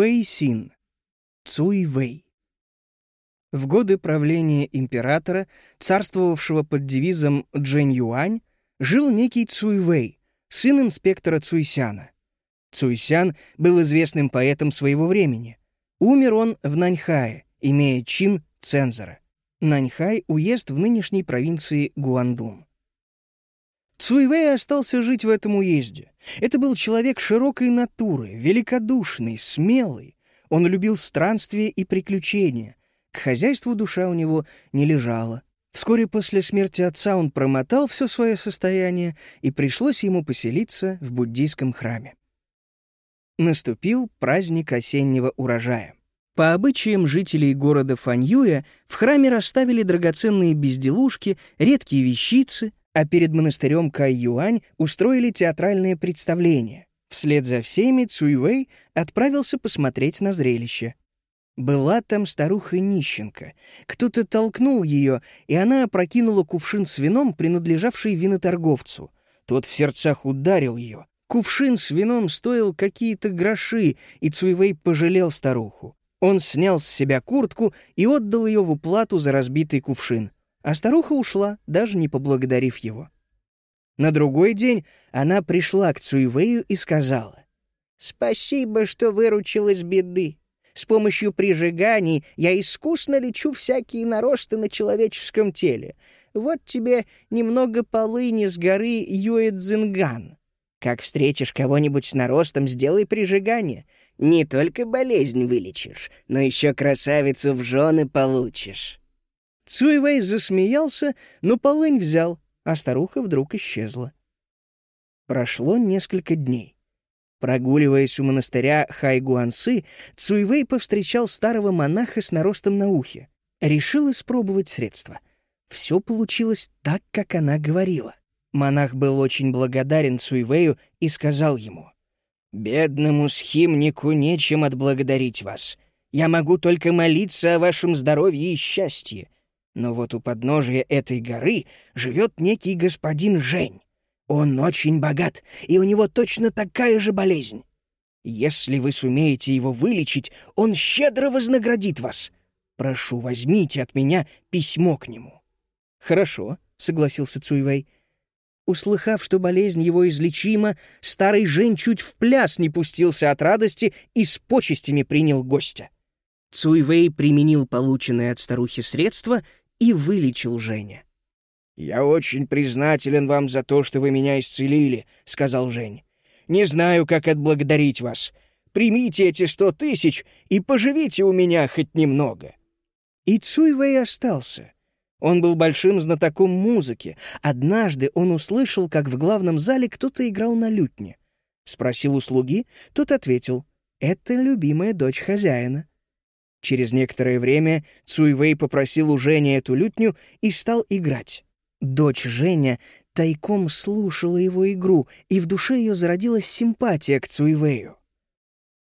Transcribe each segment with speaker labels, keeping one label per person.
Speaker 1: Пэйсин. Цуйвэй. В годы правления императора, царствовавшего под девизом Джэнь Юань, жил некий Цуйвэй, сын инспектора Цуйсяна. Цуйсян был известным поэтом своего времени. Умер он в Наньхае, имея чин цензора. Наньхай — уезд в нынешней провинции Гуандун. Цуйвэй остался жить в этом уезде. Это был человек широкой натуры, великодушный, смелый. Он любил странствия и приключения. К хозяйству душа у него не лежала. Вскоре после смерти отца он промотал все свое состояние, и пришлось ему поселиться в буддийском храме. Наступил праздник осеннего урожая. По обычаям жителей города Фаньюя в храме расставили драгоценные безделушки, редкие вещицы, а перед монастырем Кай-Юань устроили театральное представление. Вслед за всеми Цуйвэй отправился посмотреть на зрелище. Была там старуха-нищенка. Кто-то толкнул ее, и она опрокинула кувшин с вином, принадлежавший виноторговцу. Тот в сердцах ударил ее. Кувшин с вином стоил какие-то гроши, и Цуйвей пожалел старуху. Он снял с себя куртку и отдал ее в уплату за разбитый кувшин. А старуха ушла, даже не поблагодарив его. На другой день она пришла к Цуйвею и сказала, «Спасибо, что выручил из беды. С помощью прижиганий я искусно лечу всякие наросты на человеческом теле. Вот тебе немного полыни с горы Юэцзинган. Как встретишь кого-нибудь с наростом, сделай прижигание. Не только болезнь вылечишь, но еще красавицу в жены получишь». Цуэвэй засмеялся, но полынь взял, а старуха вдруг исчезла. Прошло несколько дней. Прогуливаясь у монастыря Хайгуансы, Цуйвей повстречал старого монаха с наростом на ухе. Решил испробовать средства. Все получилось так, как она говорила. Монах был очень благодарен Цуйвею и сказал ему, Бедному схимнику нечем отблагодарить вас. Я могу только молиться о вашем здоровье и счастье. Но вот у подножия этой горы живет некий господин Жень. Он очень богат, и у него точно такая же болезнь. Если вы сумеете его вылечить, он щедро вознаградит вас. Прошу, возьмите от меня письмо к нему». «Хорошо», — согласился Цуйвей. Услыхав, что болезнь его излечима, старый Жень чуть в пляс не пустился от радости и с почестями принял гостя. Цуйвей применил полученные от старухи средства и вылечил Женя. «Я очень признателен вам за то, что вы меня исцелили», — сказал Жень. «Не знаю, как отблагодарить вас. Примите эти сто тысяч и поживите у меня хоть немного». И Цуйвей остался — он был большим знатоком музыки. Однажды он услышал, как в главном зале кто-то играл на лютне. Спросил у слуги, тот ответил, «Это любимая дочь хозяина». Через некоторое время Цуйвей попросил у Жени эту лютню и стал играть. Дочь Женя тайком слушала его игру, и в душе ее зародилась симпатия к Цуйвею.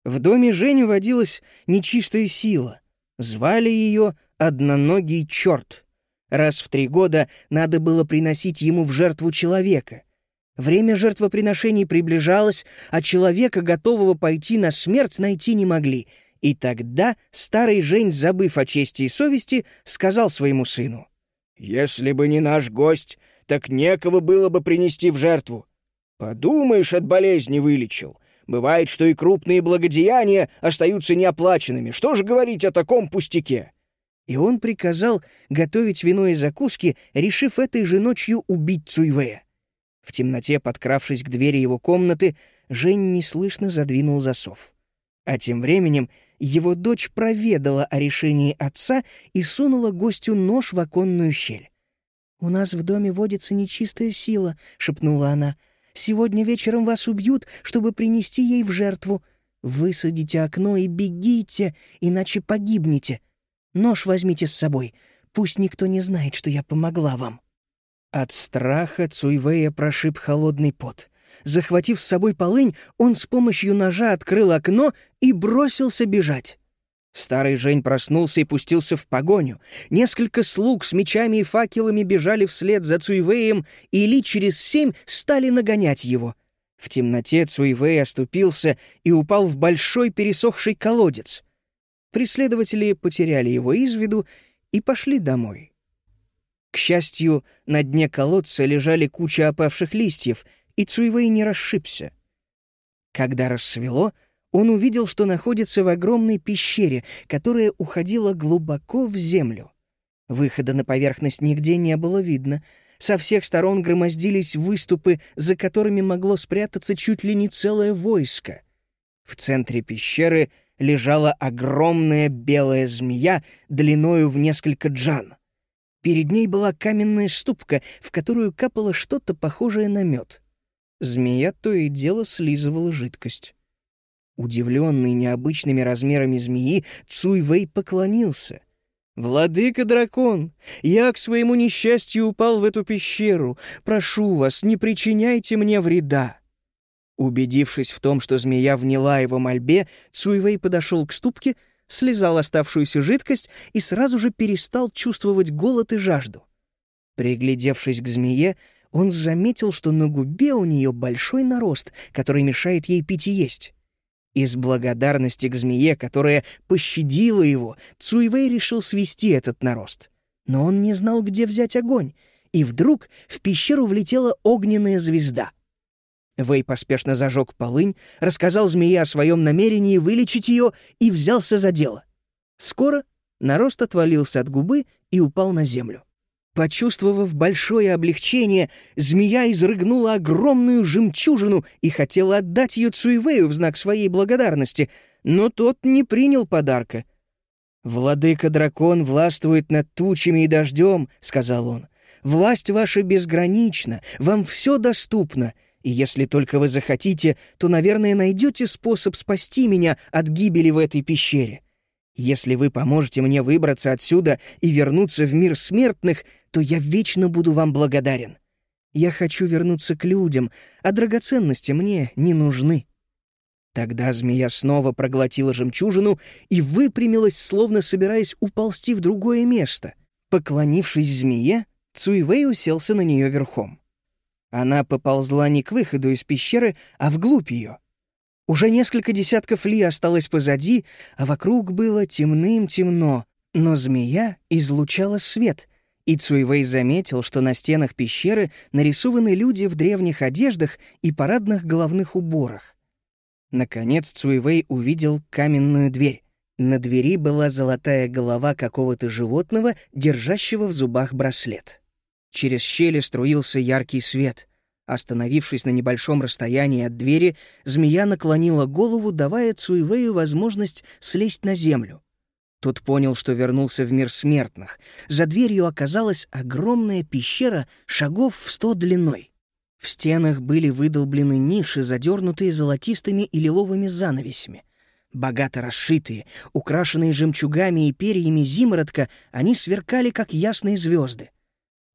Speaker 1: В доме Жени водилась нечистая сила. Звали ее «Одноногий черт». Раз в три года надо было приносить ему в жертву человека. Время жертвоприношений приближалось, а человека, готового пойти на смерть, найти не могли. И тогда старый Жень, забыв о чести и совести, сказал своему сыну. «Если бы не наш гость, так некого было бы принести в жертву. Подумаешь, от болезни вылечил. Бывает, что и крупные благодеяния остаются неоплаченными. Что же говорить о таком пустяке?» и он приказал готовить вино и закуски, решив этой же ночью убить Цуйвея. В темноте, подкравшись к двери его комнаты, Жень неслышно задвинул засов. А тем временем его дочь проведала о решении отца и сунула гостю нож в оконную щель. «У нас в доме водится нечистая сила», — шепнула она. «Сегодня вечером вас убьют, чтобы принести ей в жертву. Высадите окно и бегите, иначе погибнете. Нож возьмите с собой. Пусть никто не знает, что я помогла вам». От страха Цуйвея прошиб холодный пот. Захватив с собой полынь, он с помощью ножа открыл окно и бросился бежать. Старый Жень проснулся и пустился в погоню. Несколько слуг с мечами и факелами бежали вслед за Цуйвеем, и ли через семь стали нагонять его. В темноте Цуйвей оступился и упал в большой пересохший колодец. Преследователи потеряли его из виду и пошли домой. К счастью, на дне колодца лежали куча опавших листьев, и Цуйвей не расшибся. Когда рассвело, он увидел, что находится в огромной пещере, которая уходила глубоко в землю. Выхода на поверхность нигде не было видно. Со всех сторон громоздились выступы, за которыми могло спрятаться чуть ли не целое войско. В центре пещеры лежала огромная белая змея длиною в несколько джан. Перед ней была каменная ступка, в которую капало что-то похожее на мед. Змея то и дело слизывала жидкость. Удивленный необычными размерами змеи, Цуйвей поклонился. «Владыка-дракон, я к своему несчастью упал в эту пещеру. Прошу вас, не причиняйте мне вреда». Убедившись в том, что змея вняла его мольбе, Цуйвей подошел к ступке, слезал оставшуюся жидкость и сразу же перестал чувствовать голод и жажду. Приглядевшись к змее, он заметил, что на губе у нее большой нарост, который мешает ей пить и есть. Из благодарности к змее, которая пощадила его, Цуйвей решил свести этот нарост. Но он не знал, где взять огонь, и вдруг в пещеру влетела огненная звезда. Вэй поспешно зажег полынь, рассказал змее о своем намерении вылечить ее и взялся за дело. Скоро нарост отвалился от губы и упал на землю. Почувствовав большое облегчение, змея изрыгнула огромную жемчужину и хотела отдать ее Цуевею в знак своей благодарности, но тот не принял подарка. «Владыка-дракон властвует над тучами и дождем», — сказал он. «Власть ваша безгранична, вам все доступно, и если только вы захотите, то, наверное, найдете способ спасти меня от гибели в этой пещере. Если вы поможете мне выбраться отсюда и вернуться в мир смертных, то я вечно буду вам благодарен. Я хочу вернуться к людям, а драгоценности мне не нужны». Тогда змея снова проглотила жемчужину и выпрямилась, словно собираясь уползти в другое место. Поклонившись змее, Цуйвей уселся на нее верхом. Она поползла не к выходу из пещеры, а вглубь ее. Уже несколько десятков ли осталось позади, а вокруг было темным-темно, но змея излучала свет, и Цуйвей заметил, что на стенах пещеры нарисованы люди в древних одеждах и парадных головных уборах. Наконец Цуйвей увидел каменную дверь. На двери была золотая голова какого-то животного, держащего в зубах браслет. Через щели струился яркий свет. Остановившись на небольшом расстоянии от двери, змея наклонила голову, давая Цуйвею возможность слезть на землю. Тот понял, что вернулся в мир смертных. За дверью оказалась огромная пещера шагов в сто длиной. В стенах были выдолблены ниши, задернутые золотистыми и лиловыми занавесями. Богато расшитые, украшенные жемчугами и перьями зимородка, они сверкали, как ясные звезды.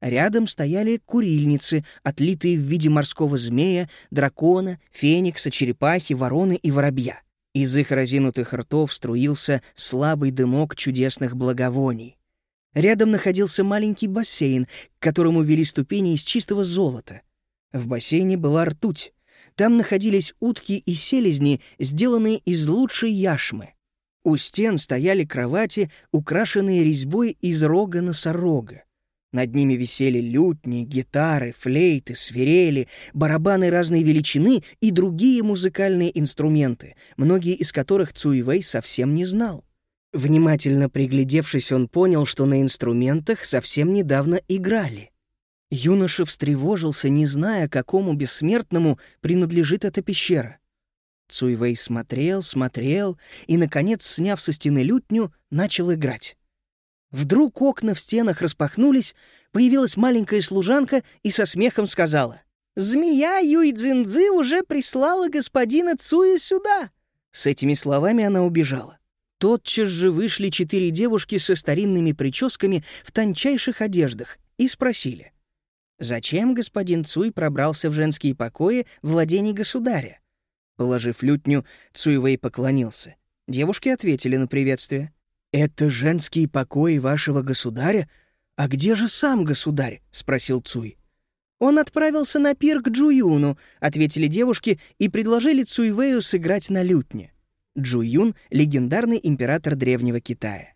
Speaker 1: Рядом стояли курильницы, отлитые в виде морского змея, дракона, феникса, черепахи, вороны и воробья. Из их разинутых ртов струился слабый дымок чудесных благовоний. Рядом находился маленький бассейн, к которому вели ступени из чистого золота. В бассейне была ртуть. Там находились утки и селезни, сделанные из лучшей яшмы. У стен стояли кровати, украшенные резьбой из рога носорога. Над ними висели лютни, гитары, флейты, свирели, барабаны разной величины и другие музыкальные инструменты, многие из которых Цуивей совсем не знал. Внимательно приглядевшись, он понял, что на инструментах совсем недавно играли. Юноша встревожился, не зная, какому бессмертному принадлежит эта пещера. Цуйвей смотрел, смотрел и, наконец, сняв со стены лютню, начал играть. Вдруг окна в стенах распахнулись, появилась маленькая служанка и со смехом сказала. «Змея Юйцзинзы уже прислала господина Цуя сюда!» С этими словами она убежала. Тотчас же вышли четыре девушки со старинными прическами в тончайших одеждах и спросили. «Зачем господин Цуй пробрался в женские покои владений государя?» Положив лютню, Цуйвей поклонился. Девушки ответили на приветствие. «Это женские покои вашего государя? А где же сам государь?» — спросил Цуй. «Он отправился на пир к Джуюну», — ответили девушки и предложили Цуйвею сыграть на лютне. Джуюн — легендарный император Древнего Китая.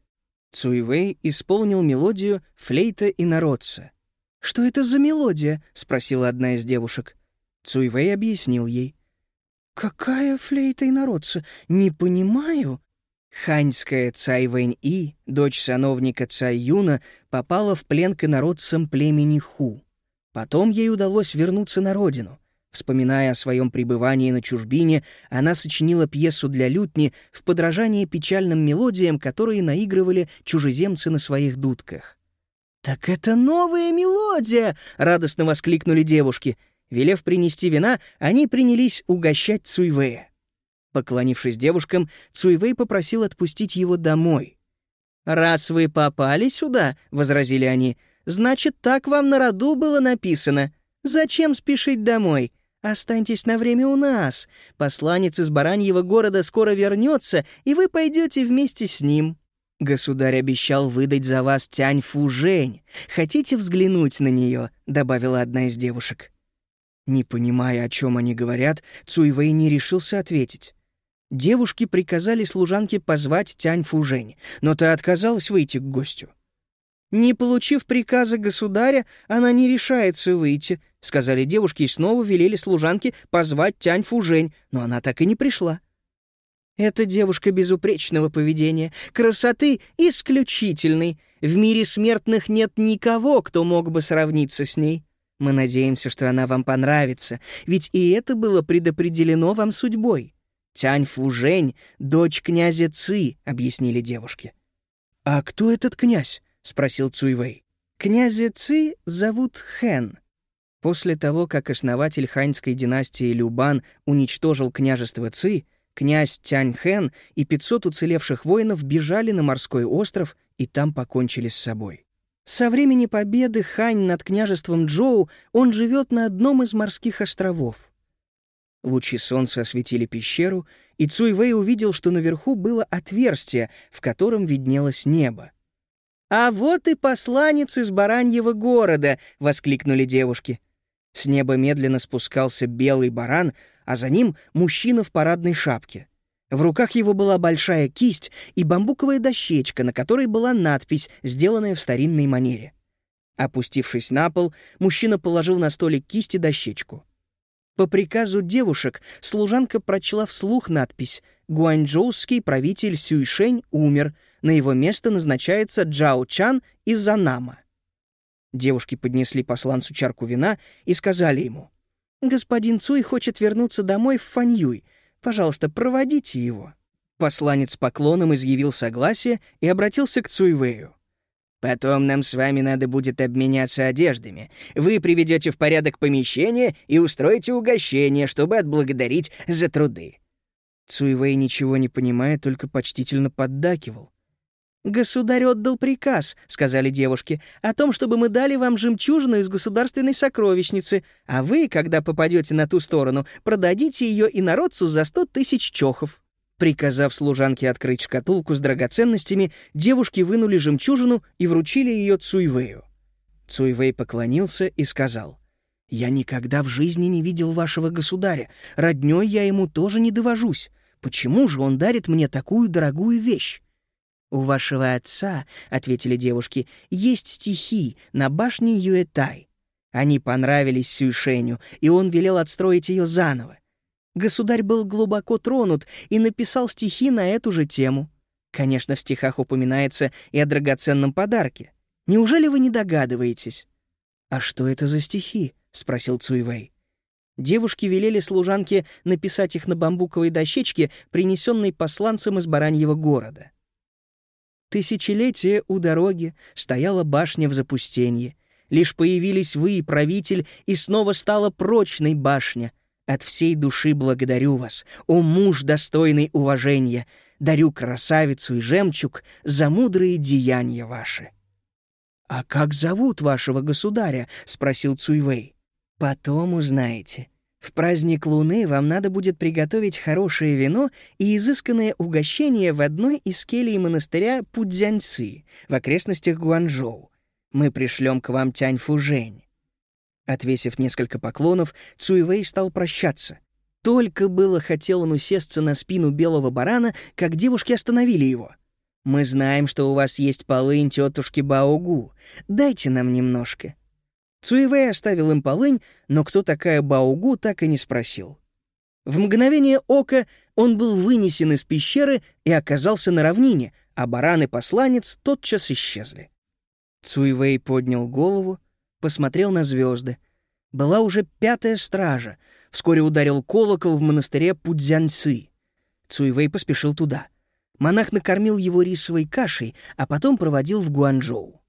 Speaker 1: Цуйвей исполнил мелодию «Флейта и народца». «Что это за мелодия?» — спросила одна из девушек. Цуйвей объяснил ей. «Какая флейта и народца? Не понимаю». Ханьская Цай Вэнь-И, дочь сановника Цай Юна, попала в плен к инородцам племени Ху. Потом ей удалось вернуться на родину. Вспоминая о своем пребывании на чужбине, она сочинила пьесу для лютни в подражание печальным мелодиям, которые наигрывали чужеземцы на своих дудках. «Так это новая мелодия!» — радостно воскликнули девушки. Велев принести вина, они принялись угощать Цуйвея. Поклонившись девушкам, Цуйвей попросил отпустить его домой. «Раз вы попали сюда», — возразили они, — «значит, так вам на роду было написано. Зачем спешить домой? Останьтесь на время у нас. Посланец из Бараньего города скоро вернется, и вы пойдете вместе с ним. Государь обещал выдать за вас Тянь Фужень. Хотите взглянуть на нее? добавила одна из девушек. Не понимая, о чем они говорят, Цуйвэй не решился ответить. Девушки приказали служанке позвать Тянь Фужень, но та отказалась выйти к гостю. «Не получив приказа государя, она не решается выйти», — сказали девушки и снова велели служанке позвать Тянь Фужень, но она так и не пришла. Эта девушка безупречного поведения, красоты исключительной. В мире смертных нет никого, кто мог бы сравниться с ней. Мы надеемся, что она вам понравится, ведь и это было предопределено вам судьбой. Тянь Фужень — дочь князя Ци, — объяснили девушки. «А кто этот князь?» — спросил Цуйвэй. «Князя Ци зовут Хэн». После того, как основатель ханьской династии Любан уничтожил княжество Ци, Князь Тяньхэн и 500 уцелевших воинов бежали на морской остров и там покончили с собой. Со времени победы Хань над княжеством Джоу он живет на одном из морских островов. Лучи солнца осветили пещеру, и Цуйвэй увидел, что наверху было отверстие, в котором виднелось небо. «А вот и посланец из Бараньего города!» — воскликнули девушки. С неба медленно спускался белый баран, а за ним мужчина в парадной шапке. В руках его была большая кисть и бамбуковая дощечка, на которой была надпись, сделанная в старинной манере. Опустившись на пол, мужчина положил на столик кисть и дощечку. По приказу девушек служанка прочла вслух надпись «Гуанчжоуский правитель Сюйшень умер. На его место назначается Джао Чан из Занама». Девушки поднесли посланцу чарку вина и сказали ему «Господин Цуй хочет вернуться домой в Фаньюй. Пожалуйста, проводите его». Посланец поклоном изъявил согласие и обратился к Цуйвею. «Потом нам с вами надо будет обменяться одеждами. Вы приведете в порядок помещение и устроите угощение, чтобы отблагодарить за труды». Цуйвей, ничего не понимая, только почтительно поддакивал. «Государь отдал приказ», — сказали девушки, «о том, чтобы мы дали вам жемчужину из государственной сокровищницы, а вы, когда попадете на ту сторону, продадите ее инородцу за сто тысяч чохов». Приказав служанке открыть шкатулку с драгоценностями, девушки вынули жемчужину и вручили ее Цуйвею. Цуйвей поклонился и сказал, «Я никогда в жизни не видел вашего государя. Роднёй я ему тоже не довожусь. Почему же он дарит мне такую дорогую вещь?» «У вашего отца, — ответили девушки, — есть стихи на башне Юэтай. Они понравились Сюйшеню, и он велел отстроить ее заново. Государь был глубоко тронут и написал стихи на эту же тему. Конечно, в стихах упоминается и о драгоценном подарке. Неужели вы не догадываетесь? «А что это за стихи?» — спросил Цуйвей. Девушки велели служанке написать их на бамбуковой дощечке, принесенной посланцем из Бараньего города. Тысячелетия у дороги стояла башня в запустении. Лишь появились вы, правитель, и снова стала прочной башня. От всей души благодарю вас, о муж, достойный уважения. Дарю красавицу и жемчуг за мудрые деяния ваши. «А как зовут вашего государя?» — спросил Цуйвей. «Потом узнаете», в праздник Луны вам надо будет приготовить хорошее вино и изысканное угощение в одной из келий монастыря Пудзяньцы в окрестностях Гуанчжоу. Мы пришлем к вам Тянь Фужень. Отвесив несколько поклонов, Цуевей стал прощаться. Только было хотел он усесться на спину белого барана, как девушки остановили его. «Мы знаем, что у вас есть полынь тетушки Баогу. Дайте нам немножко». Цуевей оставил им полынь, но кто такая Баогу, так и не спросил. В мгновение ока он был вынесен из пещеры и оказался на равнине, а баран и посланец тотчас исчезли. Цуевей поднял голову, посмотрел на звезды. Была уже пятая стража. Вскоре ударил колокол в монастыре Пудзянцы. Цуевей поспешил туда. Монах накормил его рисовой кашей, а потом проводил в Гуанчжоу.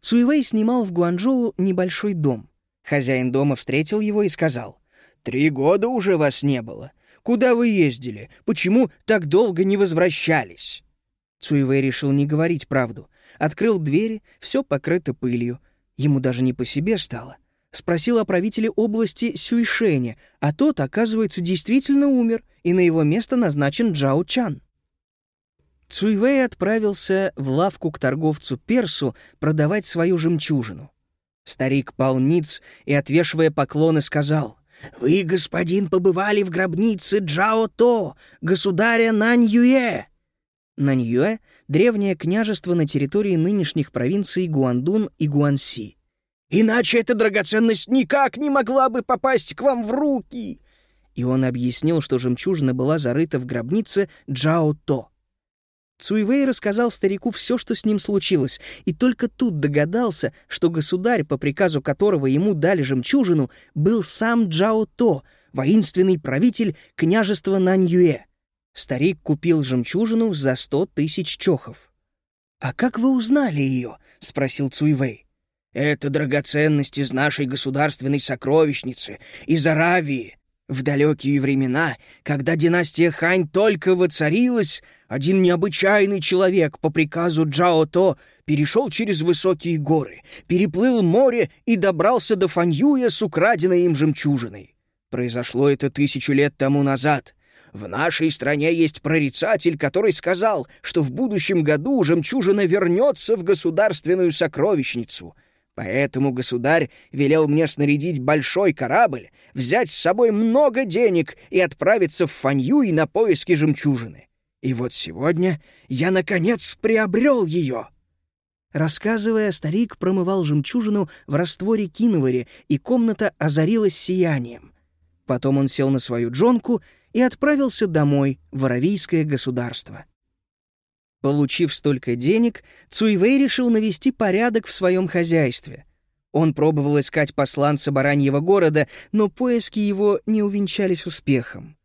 Speaker 1: Цуевей снимал в Гуанчжоу небольшой дом. Хозяин дома встретил его и сказал, «Три года уже вас не было. Куда вы ездили? Почему так долго не возвращались?» Цуевей решил не говорить правду. Открыл двери, все покрыто пылью. Ему даже не по себе стало. Спросил о правителе области Сюйшене, а тот, оказывается, действительно умер, и на его место назначен Джао Чан. Цуйвей отправился в лавку к торговцу Персу продавать свою жемчужину. Старик пал ниц и, отвешивая поклоны, сказал, «Вы, господин, побывали в гробнице Джао То, государя Наньюэ». Наньюэ — древнее княжество на территории нынешних провинций Гуандун и Гуанси. «Иначе эта драгоценность никак не могла бы попасть к вам в руки!» И он объяснил, что жемчужина была зарыта в гробнице Джао То. Цуйвей рассказал старику все, что с ним случилось, и только тут догадался, что государь, по приказу которого ему дали жемчужину, был сам Джао То, воинственный правитель княжества Наньюэ. Старик купил жемчужину за сто тысяч чохов. «А как вы узнали ее?» — спросил Цуйвей. «Это драгоценность из нашей государственной сокровищницы, из Аравии. В далекие времена, когда династия Хань только воцарилась, один необычайный человек по приказу Джао То перешел через высокие горы, переплыл море и добрался до Фаньюя с украденной им жемчужиной. Произошло это тысячу лет тому назад. В нашей стране есть прорицатель, который сказал, что в будущем году жемчужина вернется в государственную сокровищницу. Поэтому государь велел мне снарядить большой корабль, взять с собой много денег и отправиться в Фаньюй на поиски жемчужины. И вот сегодня я, наконец, приобрел ее». Рассказывая, старик промывал жемчужину в растворе киноваре, и комната озарилась сиянием. Потом он сел на свою джонку и отправился домой, в Аравийское государство. Получив столько денег, Цуйвей решил навести порядок в своем хозяйстве. Он пробовал искать посланца Бараньего города, но поиски его не увенчались успехом.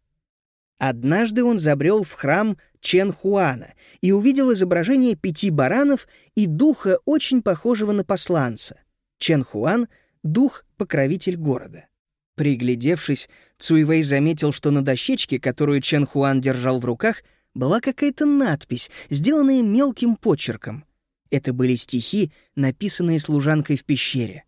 Speaker 1: Однажды он забрел в храм Чен-Хуана и увидел изображение пяти баранов и духа, очень похожего на посланца. Чен-Хуан — дух-покровитель города. Приглядевшись, Цуйвей заметил, что на дощечке, которую Чен Хуан держал в руках, была какая-то надпись, сделанная мелким почерком. Это были стихи, написанные служанкой в пещере.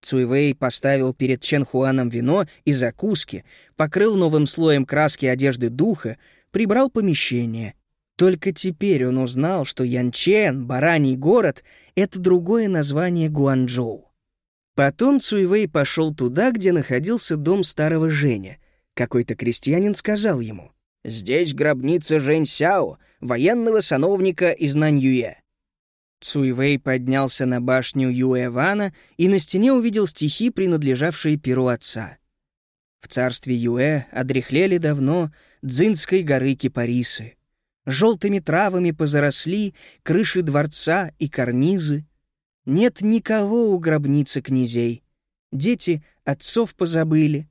Speaker 1: Цуйвей поставил перед Чен Хуаном вино и закуски, покрыл новым слоем краски одежды духа, прибрал помещение. Только теперь он узнал, что Янчен, бараний город, — это другое название Гуанчжоу. Потом Цуйвей пошел туда, где находился дом старого Женя. Какой-то крестьянин сказал ему, «Здесь гробница Жень Сяо, военного сановника из Наньюэ». Цуйвей поднялся на башню Юэ-Вана и на стене увидел стихи, принадлежавшие перу отца. В царстве Юэ одрехлели давно Дзинской горы кипарисы. Желтыми травами позаросли крыши дворца и карнизы, нет никого у гробницы князей. Дети отцов позабыли.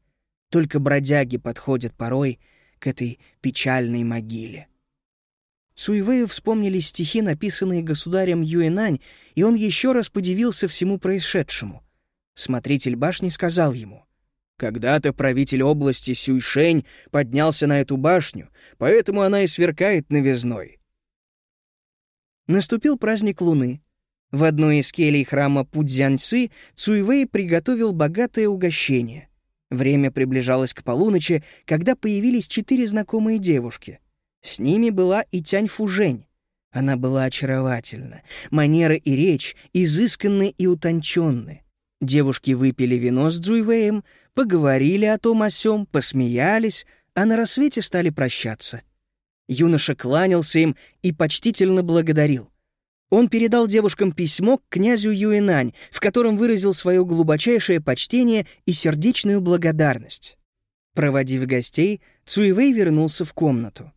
Speaker 1: Только бродяги подходят порой к этой печальной могиле. Цуйвею вспомнили стихи, написанные государем Юэнань, и он еще раз подивился всему происшедшему. Смотритель башни сказал ему, «Когда-то правитель области Сюйшень поднялся на эту башню, поэтому она и сверкает новизной». Наступил праздник Луны, в одной из келей храма Пудзянцы Цуйвей приготовил богатое угощение. Время приближалось к полуночи, когда появились четыре знакомые девушки. С ними была и Тянь Фужень. Она была очаровательна, манера и речь изысканны и утонченны. Девушки выпили вино с Дзуйвеем, поговорили о том о сём, посмеялись, а на рассвете стали прощаться. Юноша кланялся им и почтительно благодарил. Он передал девушкам письмо к князю Юэнань, в котором выразил свое глубочайшее почтение и сердечную благодарность. Проводив гостей, Цуевей вернулся в комнату.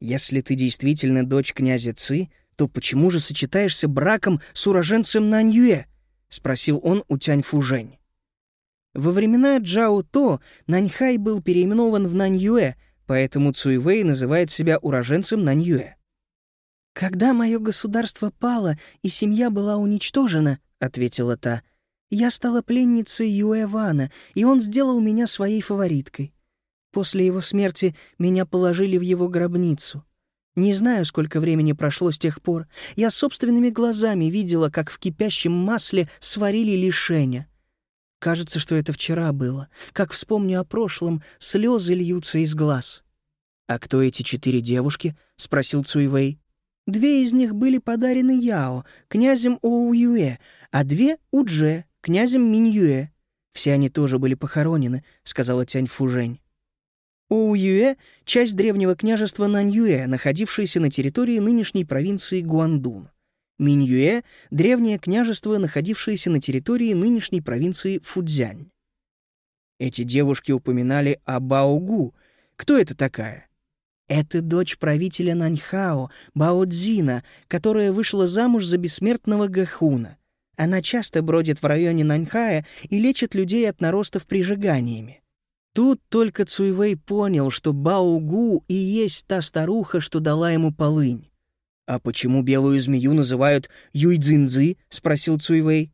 Speaker 1: «Если ты действительно дочь князя Ци, то почему же сочетаешься браком с уроженцем Наньюэ?» — спросил он у Тянь Фужень. Во времена Джао То Наньхай был переименован в Наньюэ, поэтому Цуйвей называет себя уроженцем Наньюэ. «Когда мое государство пало и семья была уничтожена», — ответила та, — «я стала пленницей Юэ Вана, и он сделал меня своей фавориткой. После его смерти меня положили в его гробницу. Не знаю, сколько времени прошло с тех пор. Я собственными глазами видела, как в кипящем масле сварили лишеня. Кажется, что это вчера было. Как вспомню о прошлом, слезы льются из глаз. «А кто эти четыре девушки?» — спросил Цуйвей. «Две из них были подарены Яо, князем Оуюэ, а две — Удже, князем Миньюэ. Все они тоже были похоронены», — сказала Тянь Фужень. Оуюэ — часть древнего княжества Наньюэ, находившееся на территории нынешней провинции Гуандун. Миньюэ — древнее княжество, находившееся на территории нынешней провинции Фудзянь. Эти девушки упоминали о Баогу. Кто это такая? Это дочь правителя Наньхао, Баодзина, которая вышла замуж за бессмертного Гахуна. Она часто бродит в районе Наньхая и лечит людей от наростов прижиганиями. Тут только Цуйвей понял, что Баогу и есть та старуха, что дала ему полынь. «А почему белую змею называют Юйцзинзы?» — спросил Цуйвей.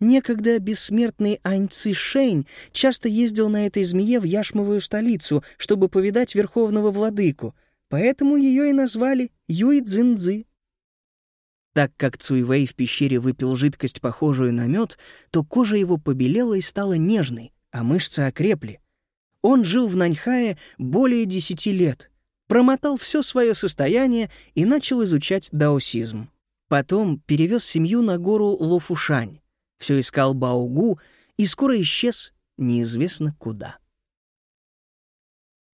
Speaker 1: Некогда бессмертный Ань Шэнь часто ездил на этой змее в Яшмовую столицу, чтобы повидать верховного владыку, поэтому ее и назвали Юйцзинзы. Так как Цуйвей в пещере выпил жидкость, похожую на мед, то кожа его побелела и стала нежной, а мышцы окрепли. Он жил в Наньхае более десяти лет — промотал все свое состояние и начал изучать даосизм. Потом перевез семью на гору Лофушань, все искал Баогу и скоро исчез неизвестно куда.